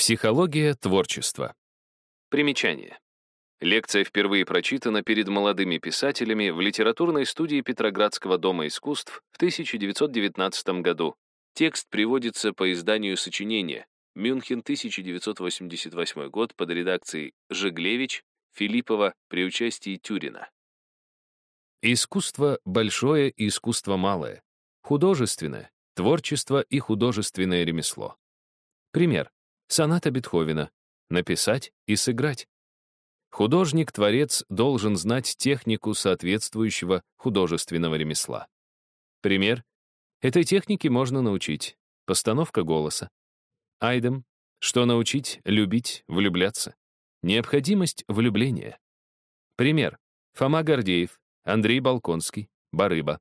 Психология творчества. Примечание. Лекция впервые прочитана перед молодыми писателями в литературной студии Петроградского дома искусств в 1919 году. Текст приводится по изданию сочинения Мюнхен, 1988 год, под редакцией Жеглевич, Филиппова при участии Тюрина. Искусство большое и искусство малое. Художественное, творчество и художественное ремесло. Пример. Соната Бетховена. Написать и сыграть. Художник-творец должен знать технику соответствующего художественного ремесла. Пример. Этой технике можно научить. Постановка голоса. Айдем. Что научить любить, влюбляться. Необходимость влюбления. Пример. Фома Гордеев, Андрей Балконский, Барыба.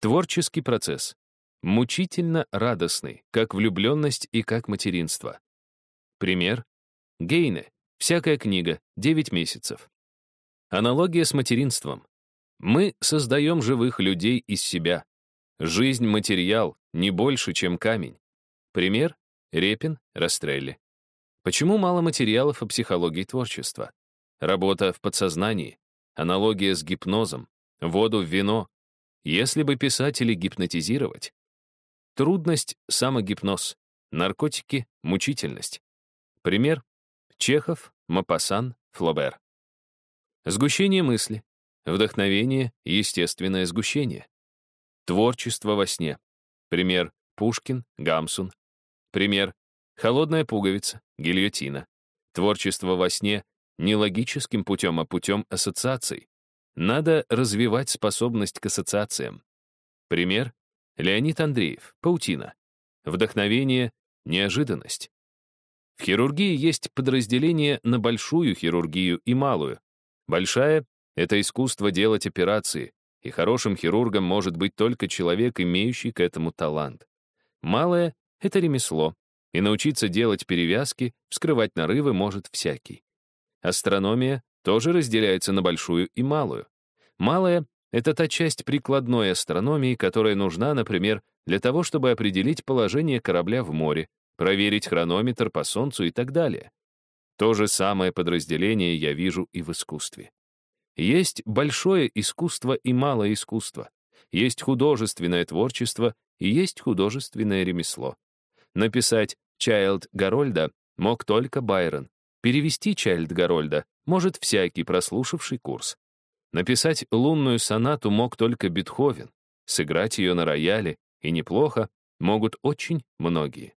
Творческий процесс. Мучительно радостный, как влюбленность и как материнство. Пример. Гейне. Всякая книга. 9 месяцев. Аналогия с материнством. Мы создаем живых людей из себя. Жизнь — материал, не больше, чем камень. Пример — Репин, Растрелли. Почему мало материалов о психологии творчества? Работа в подсознании, аналогия с гипнозом, воду в вино. Если бы писатели гипнотизировать, Трудность — самогипноз. Наркотики — мучительность. Пример — Чехов, Мапасан, Флобер. Сгущение мысли. Вдохновение — естественное сгущение. Творчество во сне. Пример — Пушкин, Гамсун. Пример — Холодная пуговица, гильотина. Творчество во сне — не логическим путем, а путем ассоциаций. Надо развивать способность к ассоциациям. Пример Леонид Андреев, паутина. Вдохновение, неожиданность. В хирургии есть подразделение на большую хирургию и малую. Большая — это искусство делать операции, и хорошим хирургом может быть только человек, имеющий к этому талант. Малая — это ремесло, и научиться делать перевязки, вскрывать нарывы может всякий. Астрономия тоже разделяется на большую и малую. Малая это та часть прикладной астрономии, которая нужна, например, для того, чтобы определить положение корабля в море, проверить хронометр по Солнцу и так далее. То же самое подразделение я вижу и в искусстве. Есть большое искусство и малое искусство. Есть художественное творчество и есть художественное ремесло. Написать «Чайлд Гарольда» мог только Байрон. Перевести «Чайлд Гарольда» может всякий, прослушавший курс. Написать лунную сонату мог только Бетховен. Сыграть ее на рояле, и неплохо, могут очень многие.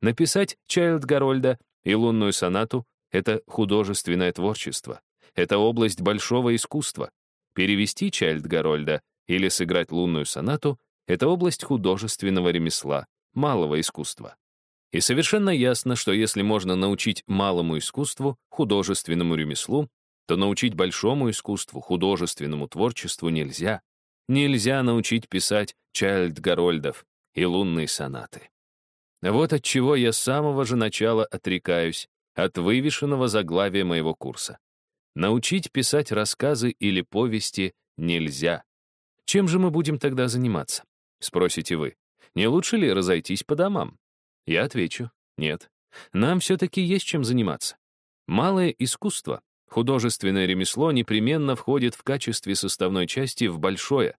Написать Чайлд Гарольда и лунную сонату — это художественное творчество. Это область большого искусства. Перевести Чайлд Гарольда или сыграть лунную сонату — это область художественного ремесла, малого искусства. И совершенно ясно, что если можно научить малому искусству, художественному ремеслу, то научить большому искусству, художественному творчеству нельзя. Нельзя научить писать Чайльд Гарольдов и лунные сонаты. Вот от чего я с самого же начала отрекаюсь от вывешенного заглавия моего курса. Научить писать рассказы или повести нельзя. Чем же мы будем тогда заниматься? Спросите вы. Не лучше ли разойтись по домам? Я отвечу, нет. Нам все-таки есть чем заниматься. Малое искусство Художественное ремесло непременно входит в качестве составной части в большое.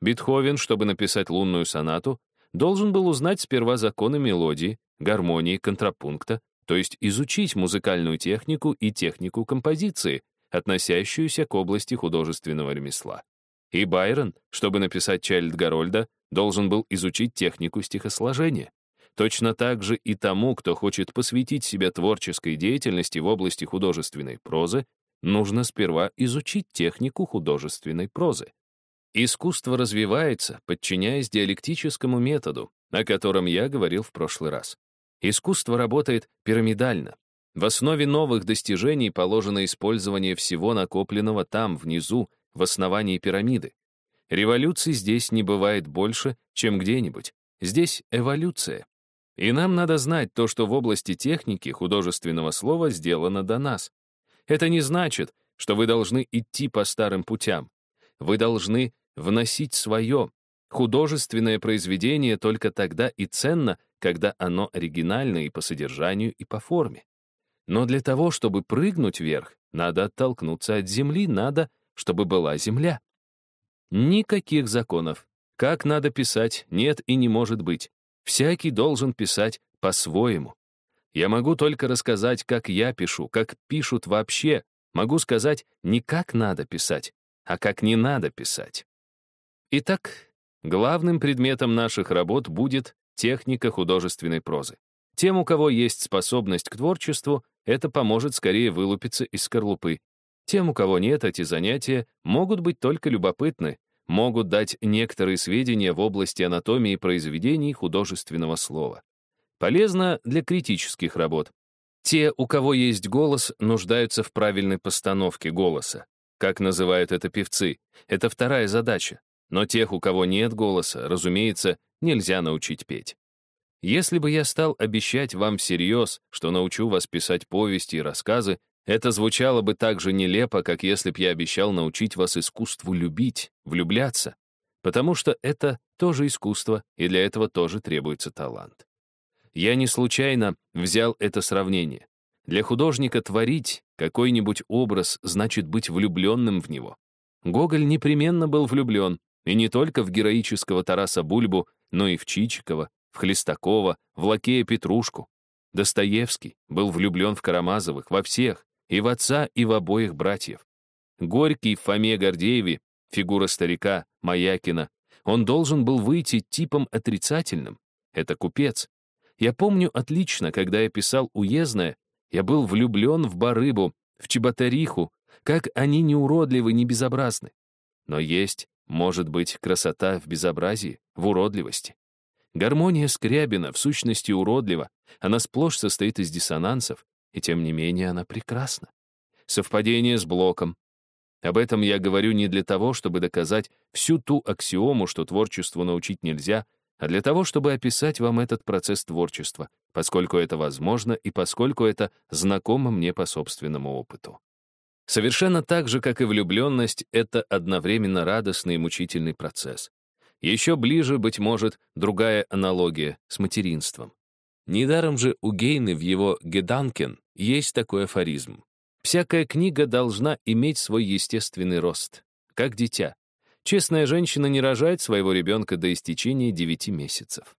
Бетховен, чтобы написать лунную сонату, должен был узнать сперва законы мелодии, гармонии, контрапункта, то есть изучить музыкальную технику и технику композиции, относящуюся к области художественного ремесла. И Байрон, чтобы написать Чайльд Гарольда, должен был изучить технику стихосложения. Точно так же и тому, кто хочет посвятить себя творческой деятельности в области художественной прозы, нужно сперва изучить технику художественной прозы. Искусство развивается, подчиняясь диалектическому методу, о котором я говорил в прошлый раз. Искусство работает пирамидально. В основе новых достижений положено использование всего накопленного там, внизу, в основании пирамиды. Революций здесь не бывает больше, чем где-нибудь. Здесь эволюция. И нам надо знать то, что в области техники художественного слова сделано до нас. Это не значит, что вы должны идти по старым путям. Вы должны вносить свое. Художественное произведение только тогда и ценно, когда оно оригинально и по содержанию, и по форме. Но для того, чтобы прыгнуть вверх, надо оттолкнуться от земли, надо, чтобы была земля. Никаких законов. Как надо писать, нет и не может быть. Всякий должен писать по-своему. Я могу только рассказать, как я пишу, как пишут вообще. Могу сказать не как надо писать, а как не надо писать. Итак, главным предметом наших работ будет техника художественной прозы. Тем, у кого есть способность к творчеству, это поможет скорее вылупиться из скорлупы. Тем, у кого нет, эти занятия могут быть только любопытны, могут дать некоторые сведения в области анатомии произведений художественного слова. Полезно для критических работ. Те, у кого есть голос, нуждаются в правильной постановке голоса. Как называют это певцы? Это вторая задача. Но тех, у кого нет голоса, разумеется, нельзя научить петь. Если бы я стал обещать вам всерьез, что научу вас писать повести и рассказы, это звучало бы так же нелепо, как если б я обещал научить вас искусству любить, влюбляться, потому что это тоже искусство, и для этого тоже требуется талант. Я не случайно взял это сравнение. Для художника творить какой-нибудь образ значит быть влюбленным в него. Гоголь непременно был влюблен, и не только в героического Тараса Бульбу, но и в Чичикова, в Хлестакова, в Лакея Петрушку. Достоевский был влюблен в Карамазовых, во всех, и в отца, и в обоих братьев. Горький в Фоме Гордееве, фигура старика, Маякина, он должен был выйти типом отрицательным. Это купец. Я помню отлично, когда я писал «Уездное», я был влюблен в Барыбу, в Чеботариху, как они не уродливы, не безобразны. Но есть, может быть, красота в безобразии, в уродливости. Гармония Скрябина в сущности уродлива, она сплошь состоит из диссонансов, и тем не менее она прекрасна. Совпадение с блоком. Об этом я говорю не для того, чтобы доказать всю ту аксиому, что творчеству научить нельзя, а для того, чтобы описать вам этот процесс творчества, поскольку это возможно и поскольку это знакомо мне по собственному опыту. Совершенно так же, как и влюбленность, это одновременно радостный и мучительный процесс. Еще ближе, быть может, другая аналогия с материнством. Недаром же у Гейны в его «Геданкен» есть такой афоризм. «Всякая книга должна иметь свой естественный рост, как дитя. Честная женщина не рожает своего ребенка до истечения 9 месяцев».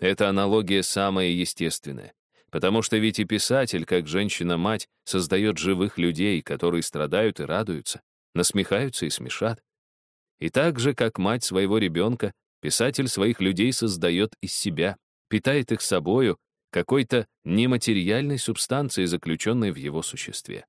Эта аналогия самая естественная, потому что ведь и писатель, как женщина-мать, создает живых людей, которые страдают и радуются, насмехаются и смешат. И так же, как мать своего ребенка, писатель своих людей создает из себя, питает их собою, какой-то нематериальной субстанцией, заключенной в его существе.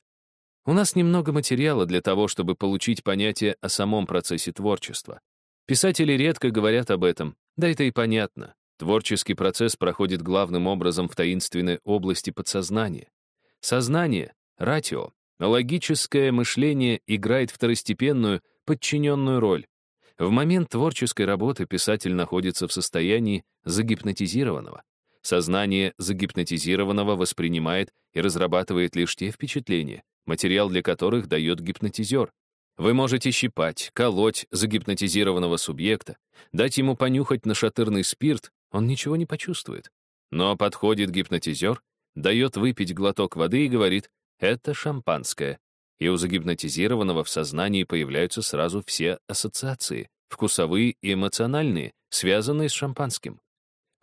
У нас немного материала для того, чтобы получить понятие о самом процессе творчества. Писатели редко говорят об этом, да это и понятно. Творческий процесс проходит главным образом в таинственной области подсознания. Сознание, ратио, логическое мышление играет второстепенную, подчиненную роль. В момент творческой работы писатель находится в состоянии загипнотизированного. Сознание загипнотизированного воспринимает и разрабатывает лишь те впечатления, материал для которых дает гипнотизер. Вы можете щипать, колоть загипнотизированного субъекта, дать ему понюхать нашатырный спирт, он ничего не почувствует. Но подходит гипнотизер, дает выпить глоток воды и говорит «это шампанское», и у загипнотизированного в сознании появляются сразу все ассоциации, вкусовые и эмоциональные, связанные с шампанским.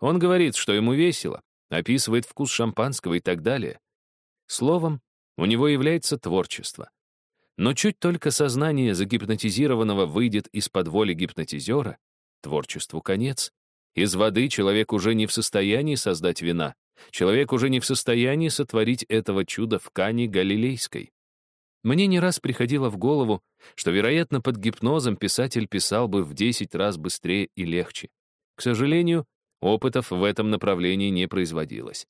Он говорит, что ему весело, описывает вкус шампанского и так далее. Словом, у него является творчество. Но чуть только сознание загипнотизированного выйдет из-под воли гипнотизера, творчеству конец. Из воды человек уже не в состоянии создать вина, человек уже не в состоянии сотворить этого чуда в Кане Галилейской. Мне не раз приходило в голову, что, вероятно, под гипнозом писатель писал бы в 10 раз быстрее и легче. К сожалению, опытов в этом направлении не производилось.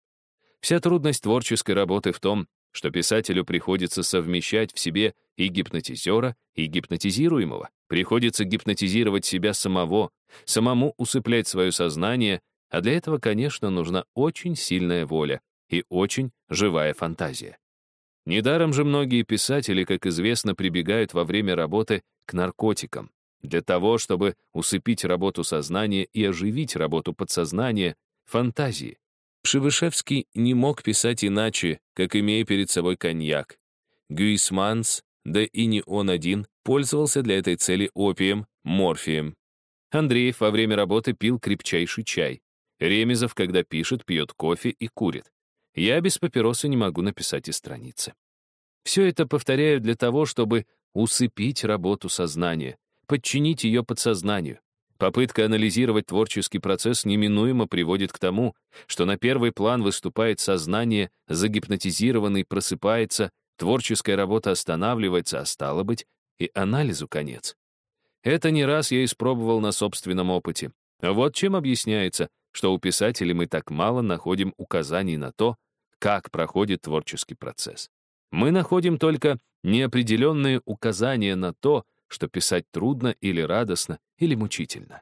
Вся трудность творческой работы в том, что писателю приходится совмещать в себе и гипнотизера, и гипнотизируемого. Приходится гипнотизировать себя самого, самому усыплять свое сознание, а для этого, конечно, нужна очень сильная воля и очень живая фантазия. Недаром же многие писатели, как известно, прибегают во время работы к наркотикам, для того, чтобы усыпить работу сознания и оживить работу подсознания, фантазии. Пшивышевский не мог писать иначе, как имея перед собой коньяк. Гюисманс, да и не он один, пользовался для этой цели опием, морфием. Андреев во время работы пил крепчайший чай. Ремезов, когда пишет, пьет кофе и курит. Я без папиросы не могу написать и страницы. Все это повторяю для того, чтобы усыпить работу сознания, подчинить ее подсознанию. Попытка анализировать творческий процесс неминуемо приводит к тому, что на первый план выступает сознание, загипнотизированный просыпается, творческая работа останавливается, а стало быть, и анализу конец. Это не раз я испробовал на собственном опыте. Вот чем объясняется, что у писателей мы так мало находим указаний на то, как проходит творческий процесс. Мы находим только неопределенные указания на то, что писать трудно или радостно, или мучительно.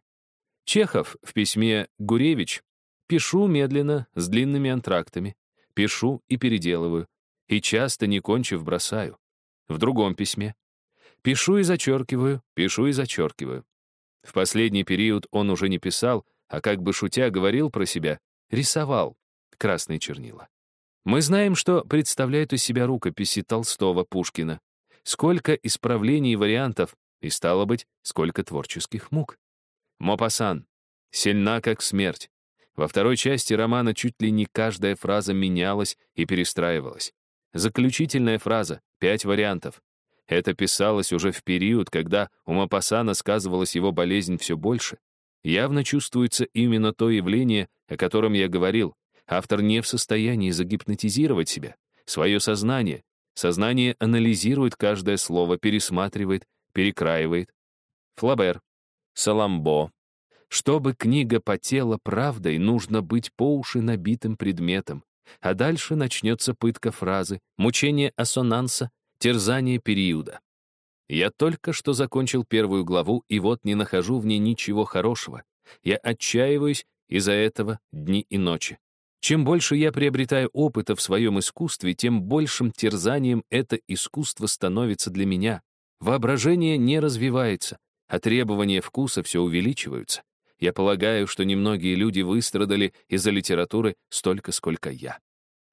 Чехов в письме «Гуревич» «Пишу медленно, с длинными антрактами. Пишу и переделываю. И часто, не кончив, бросаю». В другом письме «Пишу и зачеркиваю, пишу и зачеркиваю». В последний период он уже не писал, а как бы шутя говорил про себя, рисовал красные чернила. Мы знаем, что представляют из себя рукописи Толстого, Пушкина. Сколько исправлений и вариантов, и, стало быть, сколько творческих мук. Мопассан. Сильна, как смерть. Во второй части романа чуть ли не каждая фраза менялась и перестраивалась. Заключительная фраза — пять вариантов. Это писалось уже в период, когда у Мопассана сказывалась его болезнь все больше. Явно чувствуется именно то явление, о котором я говорил. Автор не в состоянии загипнотизировать себя, свое сознание. Сознание анализирует каждое слово, пересматривает, перекраивает. Флабер. Саламбо. Чтобы книга потела правдой, нужно быть по уши набитым предметом. А дальше начнется пытка фразы, мучение ассонанса, терзание периода. Я только что закончил первую главу, и вот не нахожу в ней ничего хорошего. Я отчаиваюсь из-за этого дни и ночи. Чем больше я приобретаю опыта в своем искусстве, тем большим терзанием это искусство становится для меня. Воображение не развивается, а требования вкуса все увеличиваются. Я полагаю, что немногие люди выстрадали из-за литературы столько, сколько я.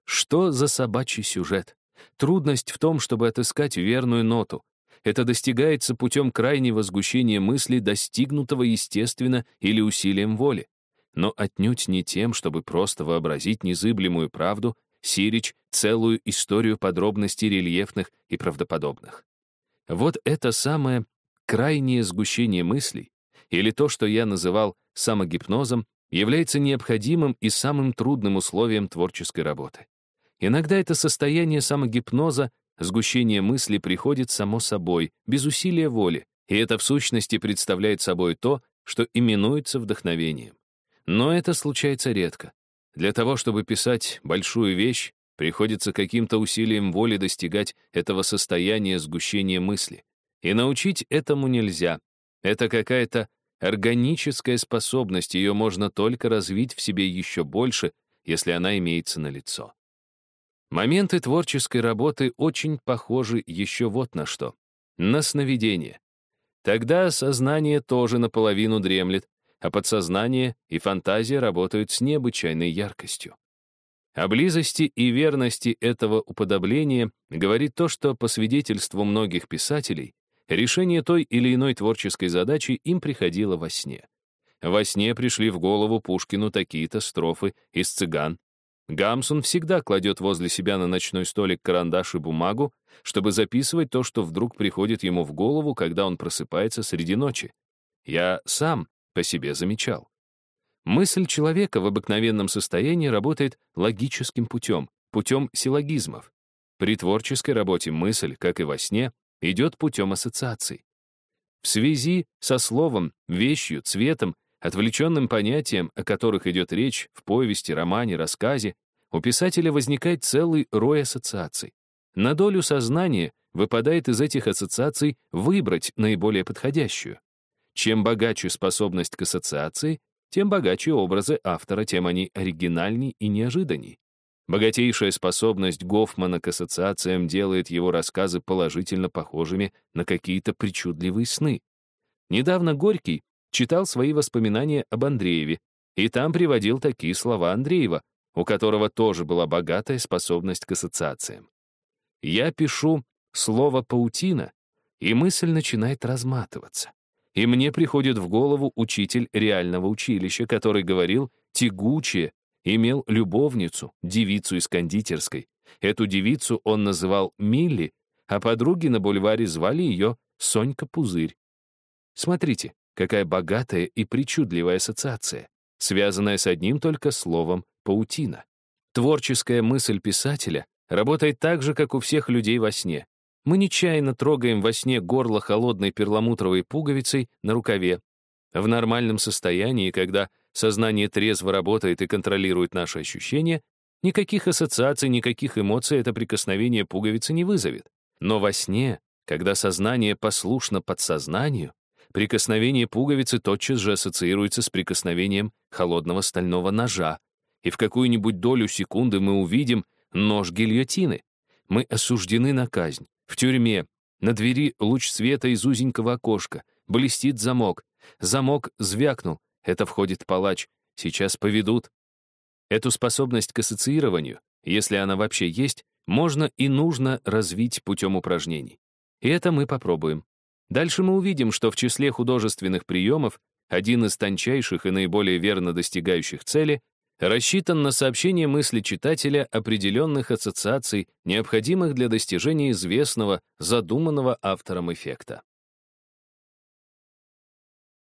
Что за собачий сюжет? Трудность в том, чтобы отыскать верную ноту. Это достигается путем крайнего сгущения мысли, достигнутого естественно или усилием воли но отнюдь не тем, чтобы просто вообразить незыблемую правду, Сирич — целую историю подробностей рельефных и правдоподобных. Вот это самое крайнее сгущение мыслей, или то, что я называл самогипнозом, является необходимым и самым трудным условием творческой работы. Иногда это состояние самогипноза, сгущение мысли приходит само собой, без усилия воли, и это в сущности представляет собой то, что именуется вдохновением. Но это случается редко. Для того, чтобы писать большую вещь, приходится каким-то усилием воли достигать этого состояния сгущения мысли. И научить этому нельзя. Это какая-то органическая способность, ее можно только развить в себе еще больше, если она имеется на лицо. Моменты творческой работы очень похожи еще вот на что. На сновидение. Тогда сознание тоже наполовину дремлет, а подсознание и фантазия работают с необычайной яркостью. О близости и верности этого уподобления говорит то, что, по свидетельству многих писателей, решение той или иной творческой задачи им приходило во сне. Во сне пришли в голову Пушкину такие-то строфы из «Цыган». Гамсун всегда кладет возле себя на ночной столик карандаш и бумагу, чтобы записывать то, что вдруг приходит ему в голову, когда он просыпается среди ночи. Я сам по себе замечал. Мысль человека в обыкновенном состоянии работает логическим путем, путем силлогизмов. При творческой работе мысль, как и во сне, идет путем ассоциаций. В связи со словом, вещью, цветом, отвлеченным понятием, о которых идет речь в повести, романе, рассказе, у писателя возникает целый рой ассоциаций. На долю сознания выпадает из этих ассоциаций выбрать наиболее подходящую. Чем богаче способность к ассоциации, тем богаче образы автора, тем они оригинальней и неожиданней. Богатейшая способность Гофмана к ассоциациям делает его рассказы положительно похожими на какие-то причудливые сны. Недавно Горький читал свои воспоминания об Андрееве. и там приводил такие слова Андреева, у которого тоже была богатая способность к ассоциациям. Я пишу слово «паутина», и мысль начинает разматываться. И мне приходит в голову учитель реального училища, который говорил «тягучее», имел любовницу, девицу из кондитерской. Эту девицу он называл Милли, а подруги на бульваре звали ее Сонька Пузырь. Смотрите, какая богатая и причудливая ассоциация, связанная с одним только словом «паутина». Творческая мысль писателя работает так же, как у всех людей во сне. Мы нечаянно трогаем во сне горло холодной перламутровой пуговицей на рукаве. В нормальном состоянии, когда сознание трезво работает и контролирует наши ощущения, никаких ассоциаций, никаких эмоций это прикосновение пуговицы не вызовет. Но во сне, когда сознание послушно подсознанию, прикосновение пуговицы тотчас же ассоциируется с прикосновением холодного стального ножа, и в какую-нибудь долю секунды мы увидим нож гильотины. Мы осуждены на казнь. В тюрьме. На двери луч света из узенького окошка. Блестит замок. Замок звякнул. Это входит палач. Сейчас поведут. Эту способность к ассоциированию, если она вообще есть, можно и нужно развить путем упражнений. И это мы попробуем. Дальше мы увидим, что в числе художественных приемов один из тончайших и наиболее верно достигающих цели рассчитан на сообщение мысли читателя определенных ассоциаций, необходимых для достижения известного, задуманного автором эффекта.